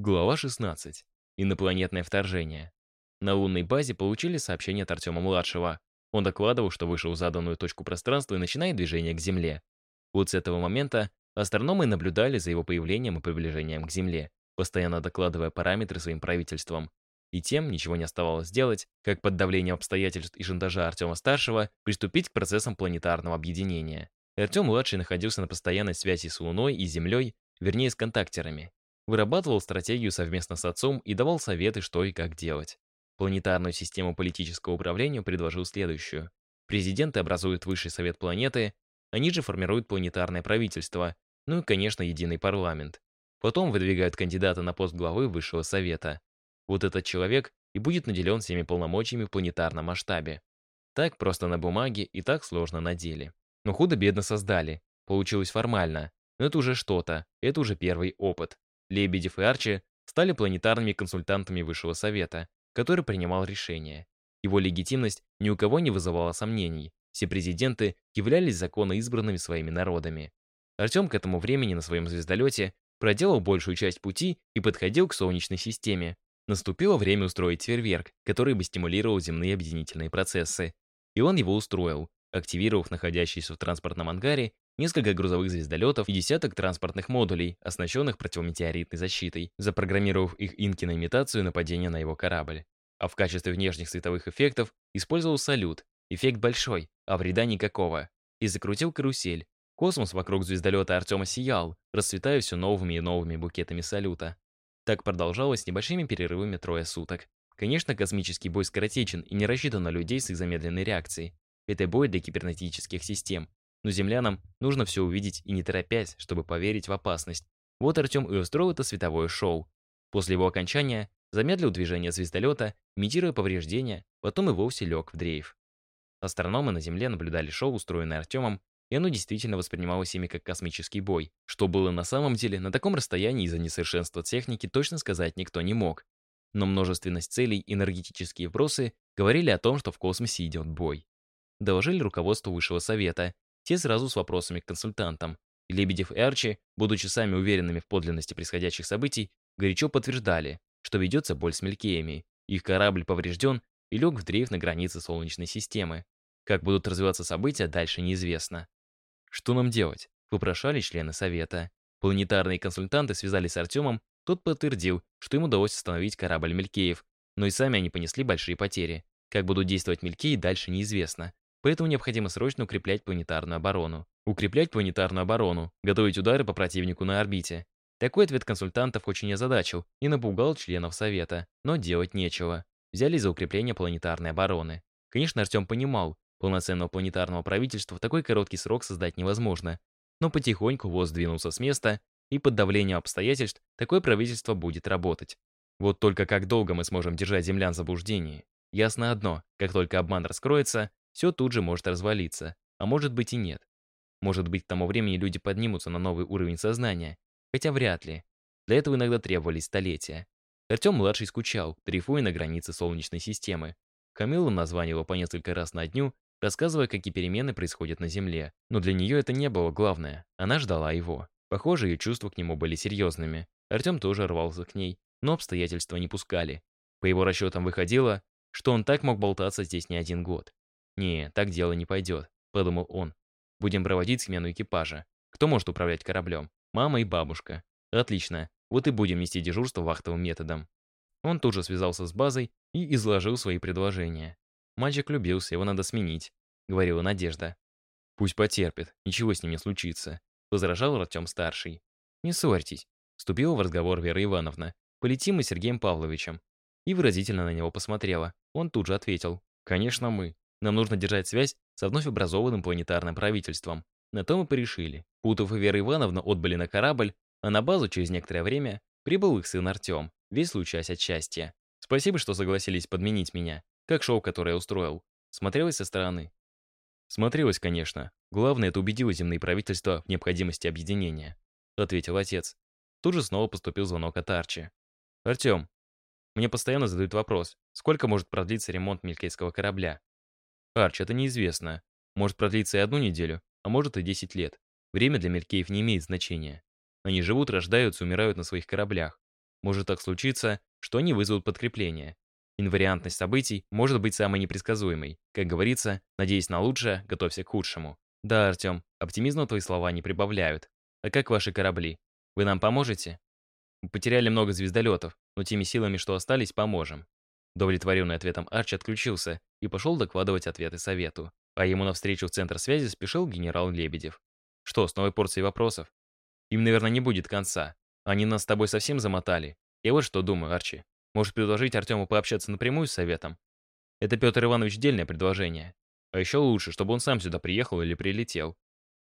Глава 16. Инопланетное вторжение. На лунной базе получили сообщение от Артема-младшего. Он докладывал, что вышел в заданную точку пространства и начинает движение к Земле. Вот с этого момента астрономы наблюдали за его появлением и приближением к Земле, постоянно докладывая параметры своим правительствам. И тем ничего не оставалось делать, как под давлением обстоятельств и шантажа Артема-старшего приступить к процессам планетарного объединения. Артем-младший находился на постоянной связи с Луной и Землей, вернее, с контактерами. Вырабатывал стратегию совместно с отцом и давал советы, что и как делать. Планетарную систему политического управления предложил следующую. Президенты образуют высший совет планеты, они же формируют планетарное правительство, ну и, конечно, единый парламент. Потом выдвигают кандидата на пост главы высшего совета. Вот этот человек и будет наделен всеми полномочиями в планетарном масштабе. Так просто на бумаге и так сложно на деле. Но худо-бедно создали. Получилось формально. Но это уже что-то. Это уже первый опыт. Лебедев и Арчи стали планетарными консультантами Высшего Совета, который принимал решения. Его легитимность ни у кого не вызывала сомнений. Все президенты являлись законно избранными своими народами. Артем к этому времени на своем звездолете проделал большую часть пути и подходил к Солнечной системе. Наступило время устроить фейерверк, который бы стимулировал земные объединительные процессы. И он его устроил, активировав находящийся в транспортном ангаре несколько грузовых звездолетов и десяток транспортных модулей, оснащенных противометеоритной защитой, запрограммировав их инки на имитацию нападения на его корабль. А в качестве внешних световых эффектов использовал салют. Эффект большой, а вреда никакого. И закрутил карусель. Космос вокруг звездолета Артема сиял, расцветая все новыми и новыми букетами салюта. Так продолжалось с небольшими перерывами трое суток. Конечно, космический бой скоротечен и не рассчитан на людей с их замедленной реакцией. Это бой для кибернетических систем, но землянам нужно все увидеть и не торопясь, чтобы поверить в опасность. Вот Артем и устроил это световое шоу. После его окончания замедлил движение звездолета, имитируя повреждения, потом и вовсе лег в дрейф. Астрономы на Земле наблюдали шоу, устроенное Артемом, и оно действительно воспринималось ими как космический бой. Что было на самом деле, на таком расстоянии из-за несовершенства техники точно сказать никто не мог. Но множественность целей и энергетические вбросы говорили о том, что в космосе идет бой. Доложили руководству Высшего Совета, те сразу с вопросами к консультантам. Лебедев и Арчи, будучи сами уверенными в подлинности происходящих событий, горячо подтверждали, что ведется боль с Мелькеями. Их корабль поврежден и лег в дрейф на границе Солнечной системы. Как будут развиваться события, дальше неизвестно. «Что нам делать?» – вопрошали члены Совета. Планетарные консультанты связались с Артемом, тот подтвердил, что им удалось остановить корабль Мелькеев, но и сами они понесли большие потери. Как будут действовать Мелькеи, дальше неизвестно. Поэтому необходимо срочно укреплять планетарную оборону. Укреплять планетарную оборону, готовить удары по противнику на орбите. Такой ответ консультантов очень озадачил и напугал членов Совета, но делать нечего. Взялись за укрепление планетарной обороны. Конечно, Артем понимал, полноценного планетарного правительства в такой короткий срок создать невозможно. Но потихоньку ВОЗ двинулся с места, и под давлением обстоятельств такое правительство будет работать. Вот только как долго мы сможем держать землян в заблуждении? Ясно одно, как только обман раскроется, все тут же может развалиться, а может быть и нет. Может быть, к тому времени люди поднимутся на новый уровень сознания, хотя вряд ли. Для этого иногда требовались столетия. Артем-младший скучал, дрейфуя на границе Солнечной системы. Камилла названивала по несколько раз на дню, рассказывая, какие перемены происходят на Земле. Но для нее это не было главное. Она ждала его. Похоже, ее чувства к нему были серьезными. Артем тоже рвался к ней, но обстоятельства не пускали. По его расчетам выходило, что он так мог болтаться здесь не один год. «Не, так дело не пойдет», — подумал он. «Будем проводить смену экипажа. Кто может управлять кораблем? Мама и бабушка. Отлично, вот и будем нести дежурство вахтовым методом». Он тут же связался с базой и изложил свои предложения. «Мальчик любился, его надо сменить», — говорила Надежда. «Пусть потерпит, ничего с ним не случится», — возражал Артем-старший. «Не ссорьтесь», — вступила в разговор Вера Ивановна. «Полетим мы с Сергеем Павловичем». И выразительно на него посмотрела. Он тут же ответил. «Конечно, мы. Нам нужно держать связь со вновь образованным планетарным правительством. На то мы порешили. Путов и Вера Ивановна отбыли на корабль, а на базу через некоторое время прибыл их сын Артем, весь лучась от счастья. Спасибо, что согласились подменить меня, как шоу, которое я устроил. Смотрелось со стороны. Смотрелось, конечно. Главное, это убедило земные правительства в необходимости объединения, ответил отец. Тут же снова поступил звонок от Арчи. Артем, мне постоянно задают вопрос, сколько может продлиться ремонт мелькейского корабля? Арч, это неизвестно. Может продлиться и одну неделю, а может и 10 лет. Время для Меркеев не имеет значения. Они живут, рождаются, умирают на своих кораблях. Может так случиться, что они вызовут подкрепление. Инвариантность событий может быть самой непредсказуемой. Как говорится, надеясь на лучшее, готовься к худшему. Да, Артем, оптимизма твои слова не прибавляют. А как ваши корабли? Вы нам поможете? Мы потеряли много звездолетов, но теми силами, что остались, поможем. Удовлетворенный ответом Арчи отключился и пошел докладывать ответы совету. А ему навстречу в центр связи спешил генерал Лебедев. Что, с новой порцией вопросов? Им, наверное, не будет конца. Они нас с тобой совсем замотали. Я вот что думаю, Арчи. Может предложить Артему пообщаться напрямую с советом? Это Петр Иванович дельное предложение. А еще лучше, чтобы он сам сюда приехал или прилетел.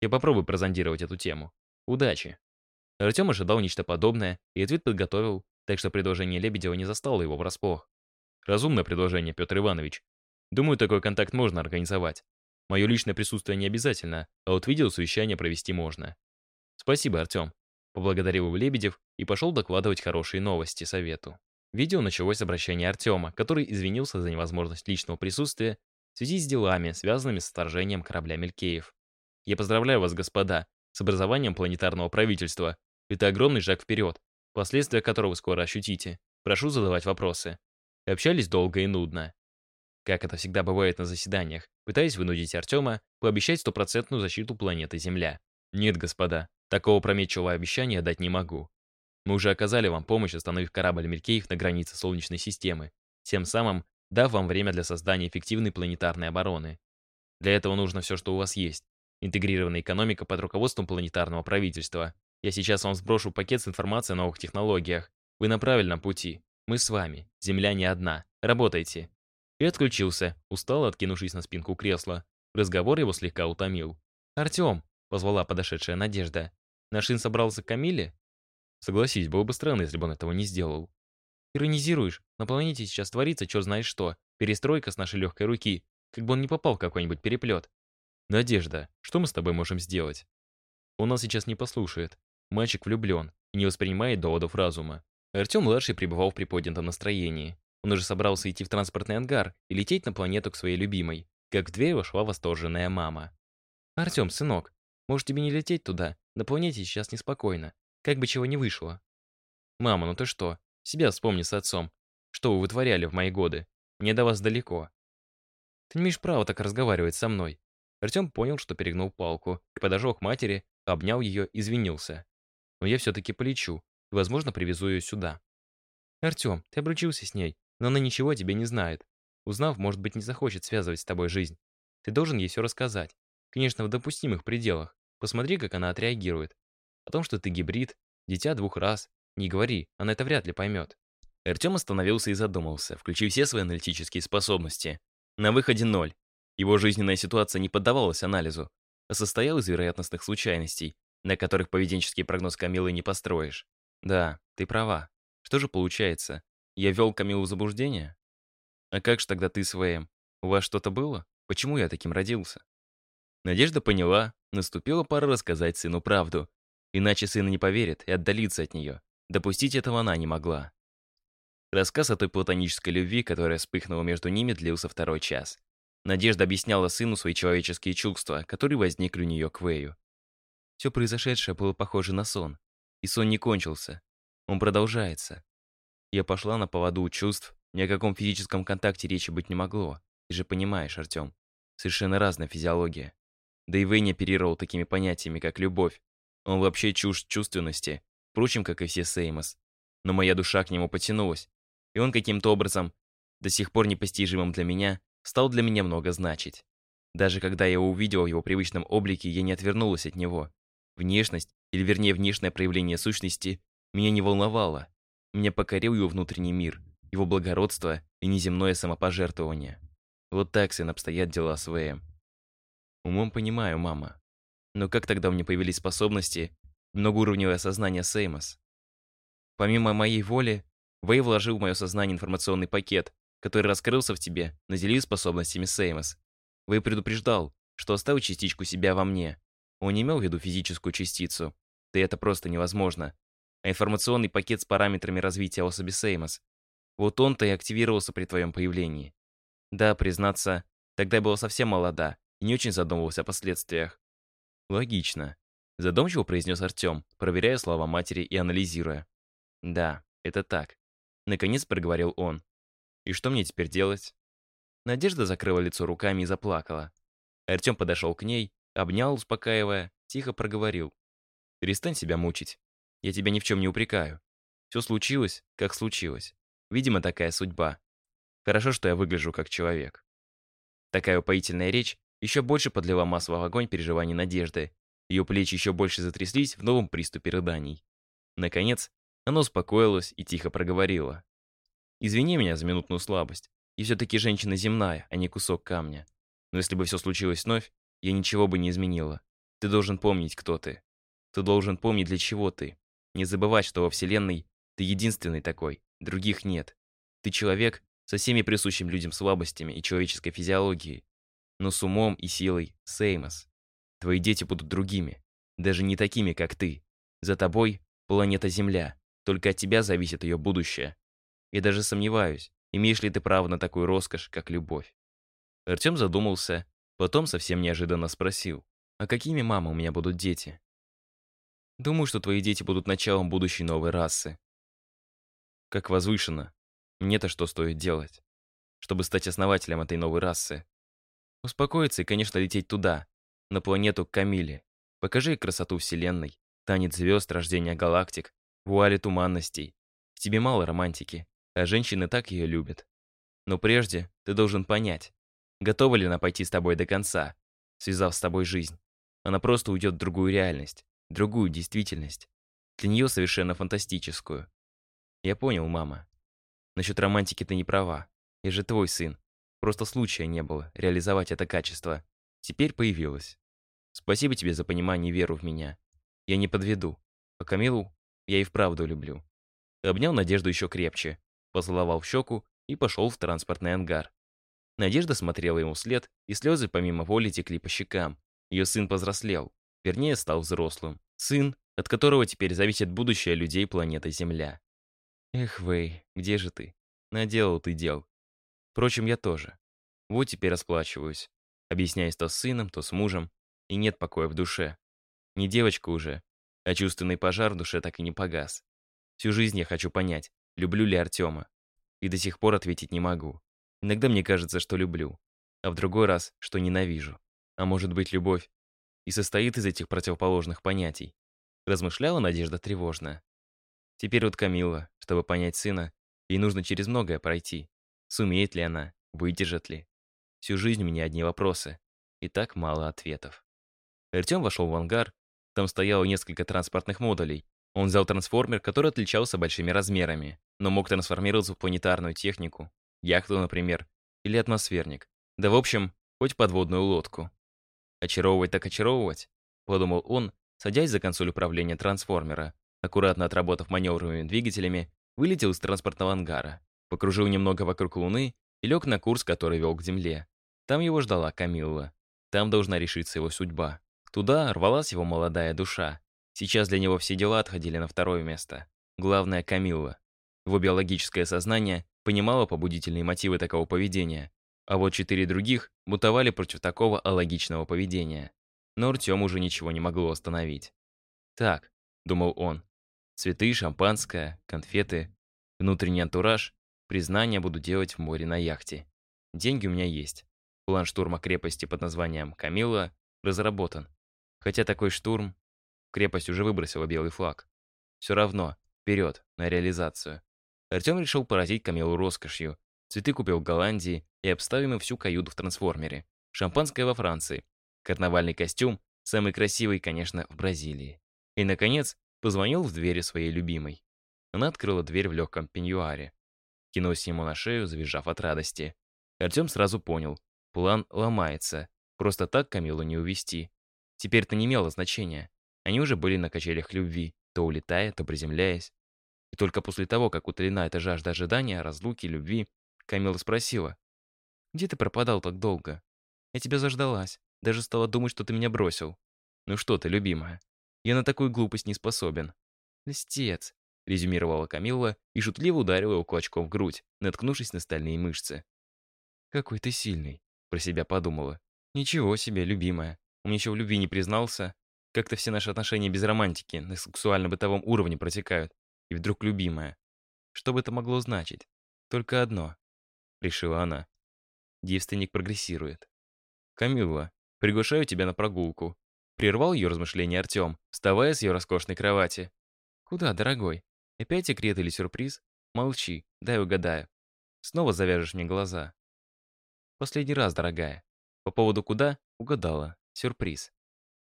Я попробую прозондировать эту тему. Удачи. Артем ожидал нечто подобное и ответ подготовил, так что предложение Лебедева не застало его врасплох. Разумное предложение, Петр Иванович. Думаю, такой контакт можно организовать. Мое личное присутствие не обязательно, а вот видеосовещание провести можно. Спасибо, Артем. Поблагодарил его Лебедев и пошел докладывать хорошие новости совету. Видео началось с обращения Артема, который извинился за невозможность личного присутствия в связи с делами, связанными с вторжением корабля Мелькеев. «Я поздравляю вас, господа, с образованием планетарного правительства. Это огромный шаг вперед, последствия которого скоро ощутите. Прошу задавать вопросы». Общались долго и нудно. Как это всегда бывает на заседаниях, пытаясь вынудить Артема пообещать стопроцентную защиту планеты Земля. «Нет, господа, такого прометчивого обещания дать не могу. Мы уже оказали вам помощь, остановив корабль Мелькеев на границе Солнечной системы, тем самым дав вам время для создания эффективной планетарной обороны. Для этого нужно все, что у вас есть. Интегрированная экономика под руководством планетарного правительства. Я сейчас вам сброшу пакет с информацией о новых технологиях. Вы на правильном пути. Мы с вами. Земля не одна. Работайте. И отключился, устало откинувшись на спинку кресла. Разговор его слегка утомил. «Артем!» — позвала подошедшая Надежда. «Наш сын собрался к Камиле?» Согласись, было бы странно, если бы он этого не сделал. Иронизируешь. На планете сейчас творится черт знает что. Перестройка с нашей легкой руки. Как бы он не попал в какой-нибудь переплет. Надежда, что мы с тобой можем сделать? Он нас сейчас не послушает. Мальчик влюблен и не воспринимает доводов разума. Артем-младший пребывал в приподнятом настроении. Он уже собрался идти в транспортный ангар и лететь на планету к своей любимой, как в дверь вошла восторженная мама. «Артем, сынок, может тебе не лететь туда? На планете сейчас неспокойно. Как бы чего не вышло. «Мама, ну ты что? Себя вспомни с отцом. Что вы вытворяли в мои годы? Мне до вас далеко». «Ты не имеешь права так разговаривать со мной». Артем понял, что перегнул палку, и подошел к матери, обнял ее, извинился. «Но я все-таки полечу, и, возможно, привезу ее сюда». «Артем, ты обручился с ней, но она ничего о тебе не знает. Узнав, может быть, не захочет связывать с тобой жизнь. Ты должен ей все рассказать. Конечно, в допустимых пределах. Посмотри, как она отреагирует. О том, что ты гибрид, дитя двух раз, не говори, она это вряд ли поймет. Артем остановился и задумался, включив все свои аналитические способности. На выходе ноль. Его жизненная ситуация не поддавалась анализу, а состояла из вероятностных случайностей, на которых поведенческий прогноз Камилы не построишь. Да, ты права. Что же получается? Я вел Камилу в заблуждение? А как же тогда ты с ВМ? У вас что-то было? Почему я таким родился? Надежда поняла, наступила пора рассказать сыну правду, Иначе сын не поверит и отдалится от нее. Допустить этого она не могла. Рассказ о той платонической любви, которая вспыхнула между ними, длился второй час. Надежда объясняла сыну свои человеческие чувства, которые возникли у нее к Вэю. Все произошедшее было похоже на сон. И сон не кончился. Он продолжается. Я пошла на поводу чувств, ни о каком физическом контакте речи быть не могло. Ты же понимаешь, Артем. Совершенно разная физиология. Да и Вэй не оперировал такими понятиями, как любовь, он вообще чушь чувственности, впрочем, как и все Сеймос. Но моя душа к нему потянулась, и он каким-то образом, до сих пор непостижимым для меня, стал для меня много значить. Даже когда я увидел в его привычном облике, я не отвернулась от него. Внешность, или вернее внешнее проявление сущности, меня не волновало. Меня покорил его внутренний мир, его благородство и неземное самопожертвование. Вот так, сын, обстоят дела с Вэем. Умом понимаю, мама. Но как тогда у меня появились способности, многоуровневое сознание Сеймос? Помимо моей воли, Вэй вложил в мое сознание информационный пакет, который раскрылся в тебе, наделив способностями Сеймос. Вэй предупреждал, что оставил частичку себя во мне. Он не имел в виду физическую частицу. Да это просто невозможно. А информационный пакет с параметрами развития особи Сеймос. Вот он-то и активировался при твоем появлении. Да, признаться, тогда я была совсем молода и не очень задумывался о последствиях. «Логично», — задумчиво произнес Артем, проверяя слова матери и анализируя. «Да, это так. Наконец проговорил он. И что мне теперь делать? Надежда закрыла лицо руками и заплакала. Артем подошел к ней, обнял, успокаивая, тихо проговорил. «Перестань себя мучить. Я тебя ни в чем не упрекаю. Все случилось, как случилось. Видимо, такая судьба. Хорошо, что я выгляжу как человек». Такая упоительная речь еще больше подлила масло в огонь переживаний Надежды. Ее плечи еще больше затряслись в новом приступе рыданий. Наконец, она успокоилась и тихо проговорила. «Извини меня за минутную слабость. И все-таки женщина земная, а не кусок камня. Но если бы все случилось вновь, я ничего бы не изменила. Ты должен помнить, кто ты. Ты должен помнить, для чего ты. Не забывать, что во Вселенной ты единственный такой, других нет. Ты человек со всеми присущими людям слабостями и человеческой физиологией. Но с умом и силой Сеймос. Твои дети будут другими, даже не такими, как ты. За тобой планета Земля. Только от тебя зависит ее будущее. Я даже сомневаюсь, имеешь ли ты право на такую роскошь, как любовь. Артем задумался, потом совсем неожиданно спросил, а какими, мама, у меня будут дети? Думаю, что твои дети будут началом будущей новой расы. Как возвышенно. Мне-то что стоит делать? Чтобы стать основателем этой новой расы. Успокоиться и, конечно, лететь туда, на планету Камиле. Покажи красоту Вселенной, танец звезд, рождение галактик, вуали туманностей. Тебе мало романтики, а женщины так ее любят. Но прежде ты должен понять, готова ли она пойти с тобой до конца, связав с тобой жизнь. Она просто уйдет в другую реальность, другую действительность. Для нее совершенно фантастическую. Я понял, мама. Насчет романтики ты не права. Я же твой сын. Просто случая не было реализовать это качество. Теперь появилось. Спасибо тебе за понимание и веру в меня. Я не подведу. А Камилу я и вправду люблю. Обнял Надежду еще крепче, поцеловал в щеку и пошел в транспортный ангар. Надежда смотрела ему вслед, и слезы помимо воли текли по щекам. Ее сын повзрослел, вернее, стал взрослым. Сын, от которого теперь зависит будущее людей планеты Земля. Эх, Вэй, где же ты? Наделал ты дел. Впрочем, я тоже. Вот теперь расплачиваюсь. Объясняясь то с сыном, то с мужем. И нет покоя в душе. Не девочка уже, а чувственный пожар в душе так и не погас. Всю жизнь я хочу понять, люблю ли Артема. И до сих пор ответить не могу. Иногда мне кажется, что люблю, а в другой раз, что ненавижу. А может быть, любовь и состоит из этих противоположных понятий. Размышляла Надежда тревожно. Теперь вот Камила, чтобы понять сына, ей нужно через многое пройти. Сумеет ли она, выдержит ли? Всю жизнь у меня одни вопросы. И так мало ответов. Артем вошел в ангар. Там стояло несколько транспортных модулей. Он взял трансформер, который отличался большими размерами, но мог трансформироваться в планетарную технику, яхту, например, или атмосферник. Да в общем, хоть подводную лодку. Очаровывать так очаровывать, подумал он, садясь за консоль управления трансформера. Аккуратно отработав маневровыми двигателями, вылетел из транспортного ангара, покружил немного вокруг Луны и лег на курс, который вел к Земле. Там его ждала Камилла. Там должна решиться его судьба. Туда рвалась его молодая душа. Сейчас для него все дела отходили на второе место. Главное — Камилла. Его биологическое сознание понимало побудительные мотивы такого поведения, а вот четыре других бутовали против такого алогичного поведения. Но Артем уже ничего не могло остановить. «Так», — думал он, — «цветы, шампанское, конфеты, внутренний антураж, признания буду делать в море на яхте. Деньги у меня есть. План штурма крепости под названием «Камилла» разработан. Хотя такой штурм... Крепость уже выбросила белый флаг. Все равно, вперед, на реализацию. Артем решил поразить Камилу роскошью. Цветы купил в Голландии и обставим им всю каюту в трансформере. Шампанское во Франции. Карнавальный костюм, самый красивый, конечно, в Бразилии. И, наконец, позвонил в двери своей любимой. Она открыла дверь в легком пеньюаре. Кинулась ему на шею, завизжав от радости. Артем сразу понял, План ломается. Просто так Камилу не увести. Теперь это не имело значения. Они уже были на качелях любви, то улетая, то приземляясь. И только после того, как утолена эта жажда ожидания, разлуки, любви, Камила спросила. «Где ты пропадал так долго? Я тебя заждалась. Даже стала думать, что ты меня бросил. Ну что ты, любимая? Я на такую глупость не способен». «Листец», — резюмировала Камилла и шутливо ударила его кулачком в грудь, наткнувшись на стальные мышцы. «Какой ты сильный», про себя подумала. Ничего себе, любимая. Он еще в любви не признался. Как-то все наши отношения без романтики, на сексуально-бытовом уровне протекают. И вдруг любимая. что бы это могло значить. Только одно, решила она. Девственник прогрессирует. Камилла, приглашаю тебя на прогулку. Прервал ее размышления Артем, вставая с ее роскошной кровати. Куда, дорогой? Опять секрет или сюрприз? Молчи, дай угадаю. Снова завяжешь мне глаза. Последний раз, дорогая. По поводу куда? Угадала. Сюрприз.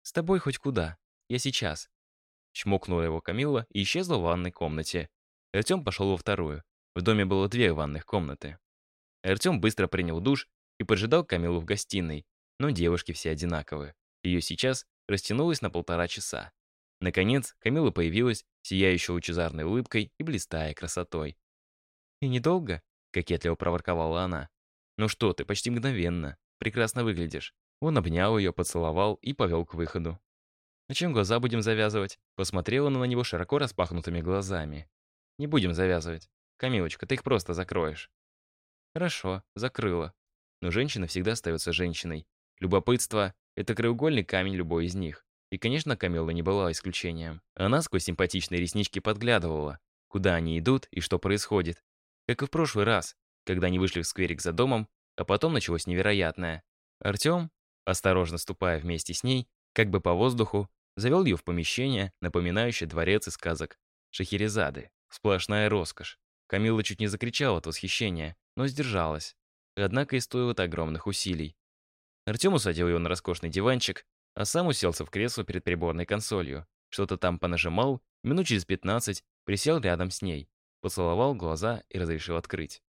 С тобой хоть куда. Я сейчас. Чмокнула его Камилла и исчезла в ванной комнате. Артем пошел во вторую. В доме было две ванных комнаты. Артем быстро принял душ и поджидал Камилу в гостиной. Но девушки все одинаковые. Ее сейчас растянулось на полтора часа. Наконец, Камила появилась, сияющая лучезарной улыбкой и блистая красотой. «И недолго?» — кокетливо проворковала она. «Ну что ты, почти мгновенно. Прекрасно выглядишь». Он обнял ее, поцеловал и повел к выходу. «На чем глаза будем завязывать?» Посмотрела она на него широко распахнутыми глазами. «Не будем завязывать. Камилочка, ты их просто закроешь». «Хорошо, закрыла. Но женщина всегда остается женщиной. Любопытство — это краеугольный камень любой из них. И, конечно, Камилла не была исключением. Она сквозь симпатичные реснички подглядывала, куда они идут и что происходит. Как и в прошлый раз, когда они вышли в скверик за домом, а потом началось невероятное. Артем, осторожно ступая вместе с ней, как бы по воздуху, завел ее в помещение, напоминающее дворец из сказок Шахерезады. Сплошная роскошь. Камилла чуть не закричала от восхищения, но сдержалась. Однако и стоило огромных усилий. Артем усадил ее на роскошный диванчик, а сам уселся в кресло перед приборной консолью. Что-то там понажимал, минут через 15 присел рядом с ней, поцеловал глаза и разрешил открыть.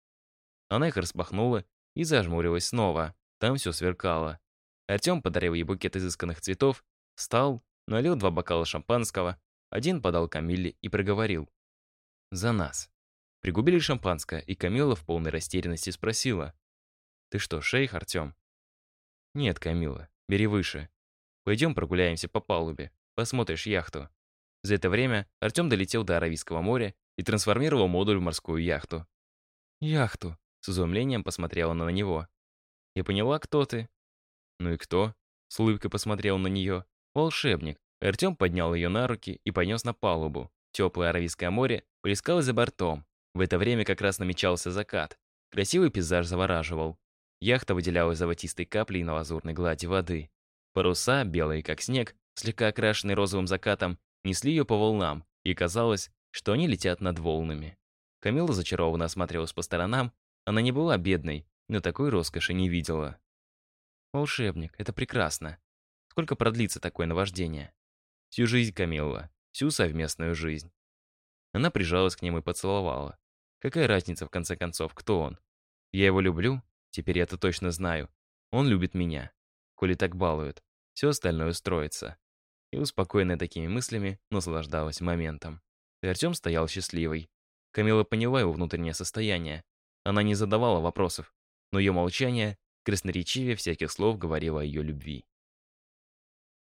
Она их распахнула и зажмурилась снова. Там все сверкало. Артем подарил ей букет изысканных цветов, встал, налил два бокала шампанского, один подал Камилле и проговорил. «За нас». Пригубили шампанское, и Камила в полной растерянности спросила. «Ты что, шейх, Артем?» «Нет, Камила, бери выше. Пойдем прогуляемся по палубе, посмотришь яхту». За это время Артем долетел до Аравийского моря и трансформировал модуль в морскую яхту. «Яхту», — с изумлением посмотрела она на него. «Я поняла, кто ты». «Ну и кто?» — с улыбкой посмотрел на нее. «Волшебник». Артем поднял ее на руки и понес на палубу. Теплое Аравийское море плескалось за бортом. В это время как раз намечался закат. Красивый пейзаж завораживал. Яхта выделялась золотистой каплей на лазурной глади воды. Паруса, белые как снег, слегка окрашенные розовым закатом, несли ее по волнам, и казалось, что они летят над волнами. Камила зачарованно осматривалась по сторонам. Она не была бедной, но такой роскоши не видела. «Волшебник, это прекрасно. Сколько продлится такое наваждение?» «Всю жизнь, Камилла, всю совместную жизнь». Она прижалась к нему и поцеловала. Какая разница, в конце концов, кто он? Я его люблю, теперь я это точно знаю. Он любит меня. Коли так балуют, все остальное устроится. И успокоенная такими мыслями, наслаждалась моментом. И Артем стоял счастливый. Камила поняла его внутреннее состояние. Она не задавала вопросов, но ее молчание красноречивее всяких слов говорило о ее любви.